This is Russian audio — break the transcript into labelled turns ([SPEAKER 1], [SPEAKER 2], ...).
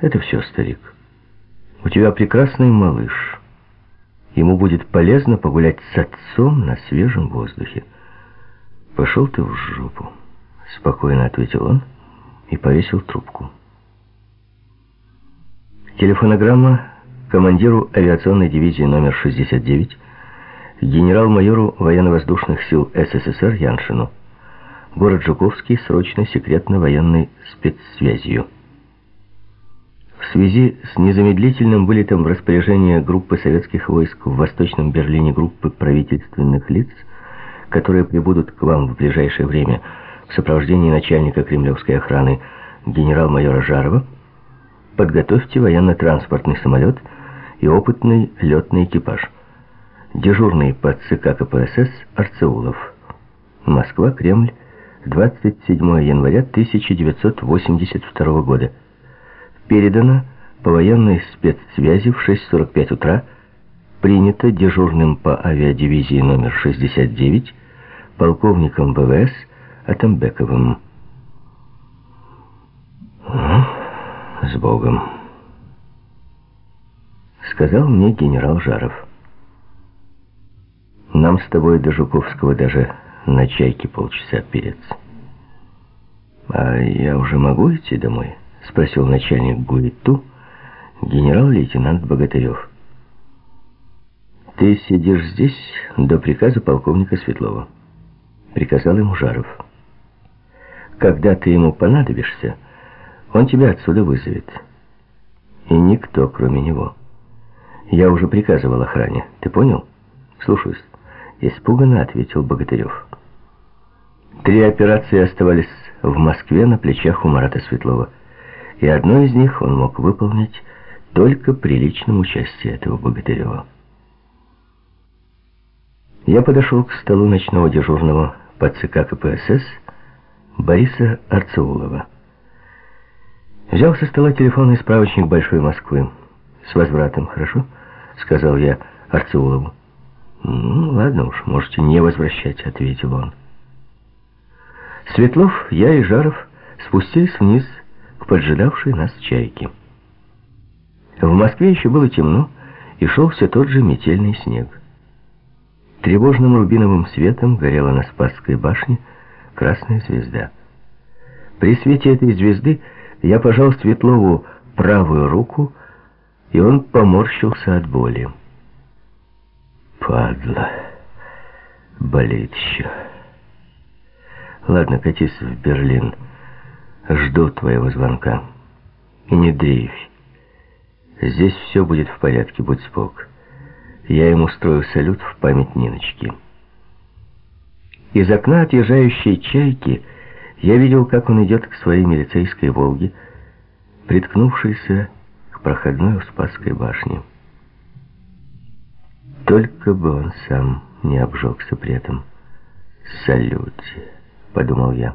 [SPEAKER 1] Это все, старик. У тебя прекрасный малыш. Ему будет полезно погулять с отцом на свежем воздухе. Пошел ты в жопу, спокойно ответил он и повесил трубку. Телефонограмма командиру авиационной дивизии номер 69, генерал-майору военно-воздушных сил СССР Яншину. Город Жуковский, срочно секретно-военной спецсвязью. В связи с незамедлительным вылетом в распоряжение группы советских войск в Восточном Берлине группы правительственных лиц, которые прибудут к вам в ближайшее время в сопровождении начальника кремлевской охраны генерал-майора Жарова, подготовьте военно-транспортный самолет и опытный летный экипаж. Дежурный по ЦК КПСС Арцеулов. Москва, Кремль, 27 января 1982 года. Передано по военной спецсвязи в 6.45 утра. Принято дежурным по авиадивизии номер 69 полковником ВВС Атамбековым. «С Богом!» Сказал мне генерал Жаров. «Нам с тобой до Жуковского даже на чайке полчаса переться». «А я уже могу идти домой?» — спросил начальник ГУИТУ, генерал-лейтенант Богатырев. «Ты сидишь здесь до приказа полковника Светлова», — приказал ему Жаров. «Когда ты ему понадобишься, он тебя отсюда вызовет. И никто, кроме него. Я уже приказывал охране. Ты понял?» «Слушаюсь», — испуганно ответил Богатырев. Три операции оставались в Москве на плечах у Марата Светлова. И одну из них он мог выполнить только при личном участии этого Богатырева. Я подошел к столу ночного дежурного по ЦК КПСС Бориса Арцеулова. Взял со стола телефонный справочник Большой Москвы. «С возвратом, хорошо?» — сказал я Арцеулову. «Ну, ладно уж, можете не возвращать», — ответил он. Светлов, я и Жаров спустились вниз к поджидавшей нас чайке. В Москве еще было темно, и шел все тот же метельный снег. Тревожным рубиновым светом горела на Спасской башне красная звезда. При свете этой звезды я пожал Светлову правую руку, и он поморщился от боли. «Падла! Болит еще!» Ладно, катись в Берлин. Жду твоего звонка. И не дрейфь. Здесь все будет в порядке, будь спок. Я ему устрою салют в память Ниночки. Из окна отъезжающей чайки я видел, как он идет к своей милицейской «Волге», приткнувшейся к проходной у Спасской башни. Только бы он сам не обжегся при этом салюте. — подумал я.